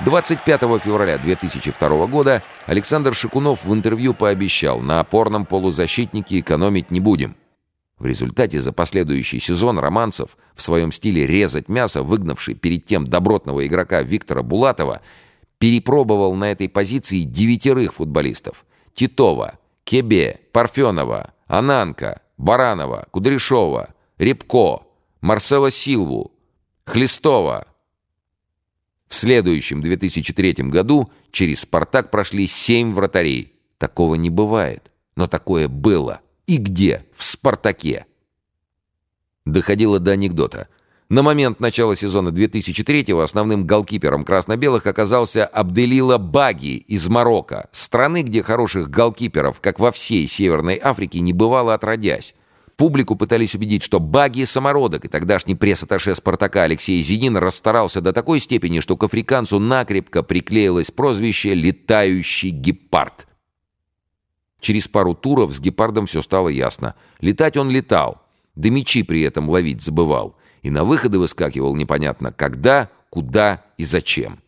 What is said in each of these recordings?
25 февраля 2002 года Александр Шикунов в интервью пообещал, на опорном полузащитнике экономить не будем. В результате за последующий сезон Романцев, в своем стиле резать мясо, выгнавший перед тем добротного игрока Виктора Булатова, перепробовал на этой позиции девятерых футболистов. Титова, Кебе, Парфенова, Ананка, Баранова, Кудряшова, Рябко, Марсела Силву, Хлестова. В следующем 2003 году через «Спартак» прошли семь вратарей. Такого не бывает, но такое было. И где? В «Спартаке». Доходило до анекдота. На момент начала сезона 2003-го основным голкипером красно-белых оказался Абделила Баги из Марокко, страны, где хороших голкиперов, как во всей Северной Африке, не бывало отродясь. Публику пытались убедить, что Баги — самородок, и тогдашний пресс-атташе «Спартака» Алексей Зинин расстарался до такой степени, что к африканцу накрепко приклеилось прозвище «летающий гепард». Через пару туров с гепардом все стало ясно. Летать он летал, да мечи при этом ловить забывал. И на выходы выскакивал непонятно когда, куда и зачем.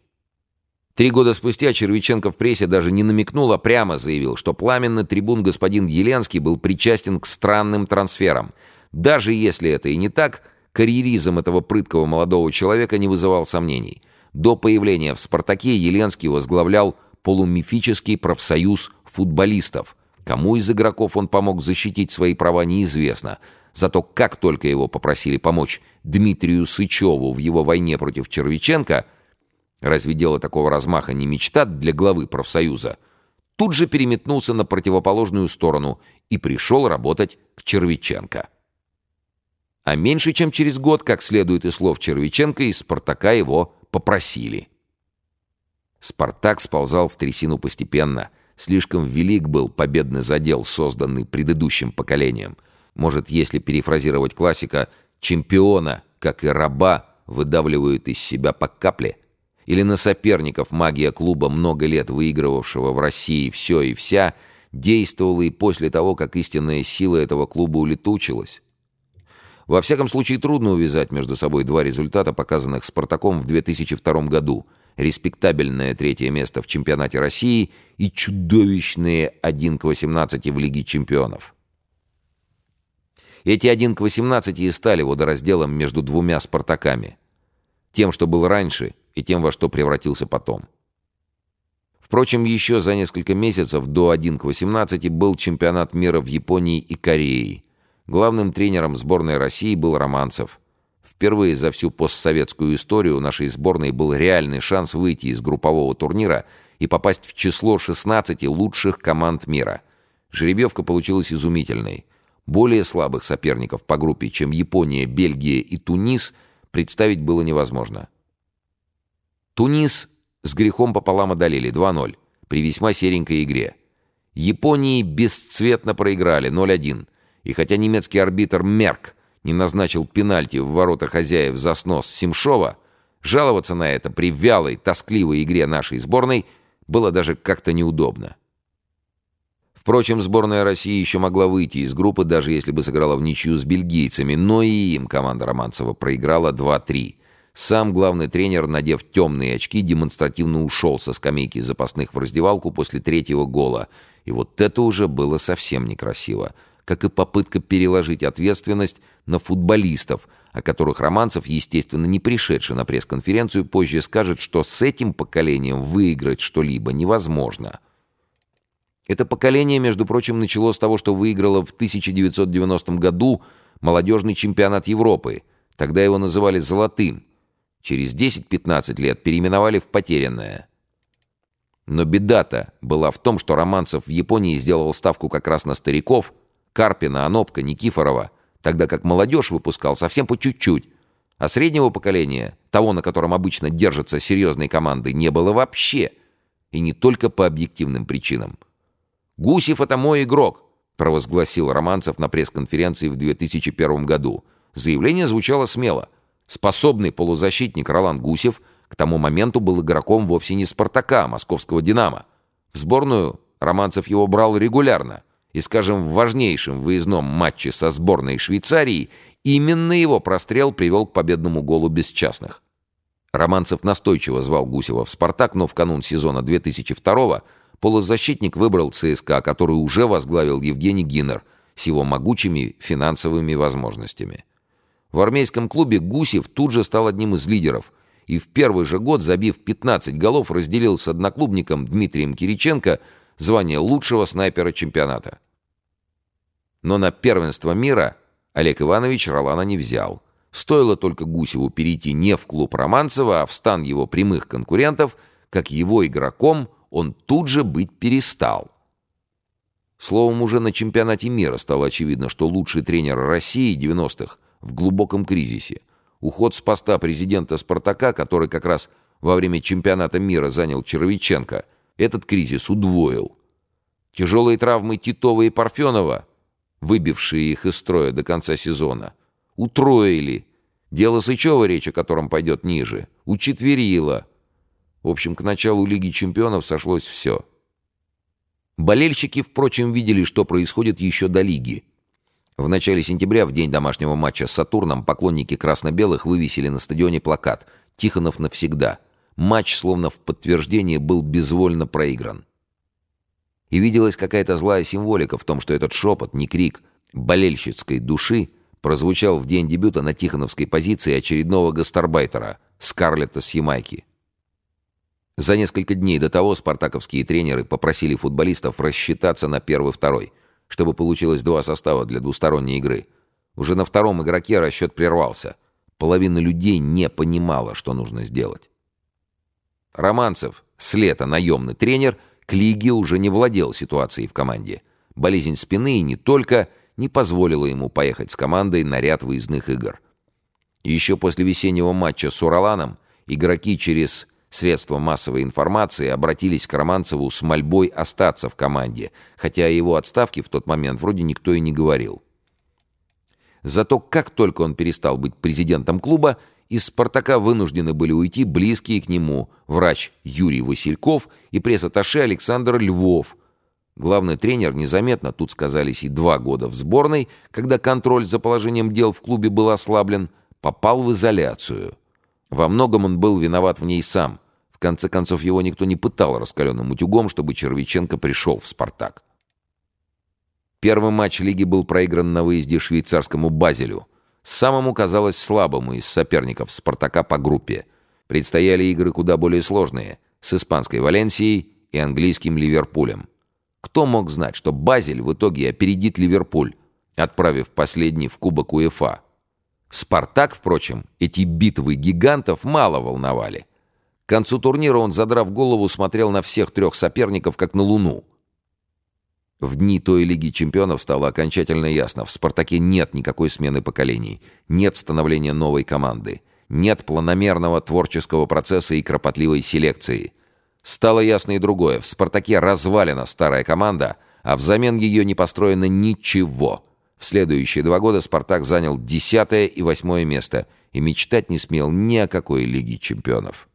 Три года спустя Червиченко в прессе даже не намекнул, а прямо заявил, что пламенный трибун господин Еленский был причастен к странным трансферам. Даже если это и не так, карьеризм этого прыткого молодого человека не вызывал сомнений. До появления в «Спартаке» Еленский возглавлял полумифический профсоюз футболистов – Кому из игроков он помог защитить свои права, неизвестно. Зато как только его попросили помочь Дмитрию Сычеву в его войне против Червиченко, разве дело такого размаха не мечта для главы профсоюза, тут же переметнулся на противоположную сторону и пришел работать к Червиченко. А меньше чем через год, как следует из слов Червиченко, из «Спартака» его попросили. «Спартак» сползал в трясину постепенно – Слишком велик был победный задел, созданный предыдущим поколением. Может, если перефразировать классика, чемпиона, как и раба, выдавливают из себя по капле? Или на соперников магия клуба, много лет выигрывавшего в России все и вся, действовала и после того, как истинная сила этого клуба улетучилась? Во всяком случае, трудно увязать между собой два результата, показанных «Спартаком» в 2002 году – респектабельное третье место в чемпионате России и чудовищные 1 к 18 в Лиге чемпионов. Эти 1 к 18 и стали водоразделом между двумя «Спартаками». Тем, что был раньше, и тем, во что превратился потом. Впрочем, еще за несколько месяцев до 1 к 18 был чемпионат мира в Японии и Корее. Главным тренером сборной России был Романцев – Впервые за всю постсоветскую историю у нашей сборной был реальный шанс выйти из группового турнира и попасть в число 16 лучших команд мира. Жеребьевка получилась изумительной. Более слабых соперников по группе, чем Япония, Бельгия и Тунис, представить было невозможно. Тунис с грехом пополам одолели 2-0 при весьма серенькой игре. Японии бесцветно проиграли 0-1. И хотя немецкий арбитр Мерк не назначил пенальти в ворота хозяев за снос Симшова, жаловаться на это при вялой, тоскливой игре нашей сборной было даже как-то неудобно. Впрочем, сборная России еще могла выйти из группы, даже если бы сыграла в ничью с бельгийцами, но и им команда Романцева проиграла 2-3. Сам главный тренер, надев темные очки, демонстративно ушел со скамейки запасных в раздевалку после третьего гола. И вот это уже было совсем некрасиво как и попытка переложить ответственность на футболистов, о которых Романцев, естественно, не пришедший на пресс-конференцию, позже скажет, что с этим поколением выиграть что-либо невозможно. Это поколение, между прочим, начало с того, что выиграло в 1990 году молодежный чемпионат Европы. Тогда его называли «золотым». Через 10-15 лет переименовали в «потерянное». Но беда-то была в том, что Романцев в Японии сделал ставку как раз на стариков – Карпина, Анопка, Никифорова, тогда как молодежь выпускал совсем по чуть-чуть, а среднего поколения, того, на котором обычно держатся серьезные команды, не было вообще. И не только по объективным причинам. «Гусев — это мой игрок», — провозгласил Романцев на пресс-конференции в 2001 году. Заявление звучало смело. Способный полузащитник Ролан Гусев к тому моменту был игроком вовсе не «Спартака», а московского «Динамо». В сборную Романцев его брал регулярно и, скажем, в важнейшем выездном матче со сборной Швейцарии именно его прострел привел к победному голу без частных. Романцев настойчиво звал Гусева в «Спартак», но в канун сезона 2002-го полузащитник выбрал ЦСКА, который уже возглавил Евгений Гиннер с его могучими финансовыми возможностями. В армейском клубе Гусев тут же стал одним из лидеров и в первый же год, забив 15 голов, разделил с одноклубником Дмитрием Кириченко звание лучшего снайпера чемпионата. Но на первенство мира Олег Иванович Ролана не взял. Стоило только Гусеву перейти не в клуб Романцева, а в стан его прямых конкурентов, как его игроком он тут же быть перестал. Словом, уже на чемпионате мира стало очевидно, что лучший тренер России 90-х в глубоком кризисе. Уход с поста президента «Спартака», который как раз во время чемпионата мира занял Червиченко, этот кризис удвоил. Тяжелые травмы Титова и Парфенова, выбившие их из строя до конца сезона – утроили. Дело Сычева, речь о котором пойдет ниже, учетверило. В общем, к началу Лиги чемпионов сошлось все. Болельщики, впрочем, видели, что происходит еще до Лиги. В начале сентября, в день домашнего матча с «Сатурном», поклонники красно-белых вывесили на стадионе плакат «Тихонов навсегда». Матч, словно в подтверждение, был безвольно проигран. И виделась какая-то злая символика в том, что этот шепот, не крик, болельщицкой души прозвучал в день дебюта на Тихоновской позиции очередного гастарбайтера Скарлетта с. За несколько дней до того спартаковские тренеры попросили футболистов рассчитаться на первый-второй, чтобы получилось два состава для двусторонней игры. Уже на втором игроке расчет прервался. Половина людей не понимала, что нужно сделать. Романцев, с лета наемный тренер, к лиге уже не владел ситуацией в команде. Болезнь спины и не только – не позволила ему поехать с командой на ряд выездных игр. Еще после весеннего матча с Ураланом игроки через средства массовой информации обратились к Романцеву с мольбой остаться в команде, хотя о его отставке в тот момент вроде никто и не говорил. Зато как только он перестал быть президентом клуба, из «Спартака» вынуждены были уйти близкие к нему врач Юрий Васильков и пресс-атташе Александр Львов – Главный тренер незаметно, тут сказались и два года в сборной, когда контроль за положением дел в клубе был ослаблен, попал в изоляцию. Во многом он был виноват в ней сам. В конце концов, его никто не пытал раскаленным утюгом, чтобы Червиченко пришел в «Спартак». Первый матч лиги был проигран на выезде швейцарскому «Базелю», самому, казалось, слабому из соперников «Спартака» по группе. Предстояли игры куда более сложные, с испанской «Валенсией» и английским «Ливерпулем». Кто мог знать, что Базель в итоге опередит Ливерпуль, отправив последний в Кубок УЕФА? Спартак, впрочем, эти битвы гигантов мало волновали. К концу турнира он, задрав голову, смотрел на всех трех соперников, как на Луну. В дни той Лиги Чемпионов стало окончательно ясно. В «Спартаке» нет никакой смены поколений, нет становления новой команды, нет планомерного творческого процесса и кропотливой селекции. Стало ясно и другое. В «Спартаке» развалена старая команда, а взамен ее не построено ничего. В следующие два года «Спартак» занял десятое и восьмое место и мечтать не смел ни о какой Лиге чемпионов.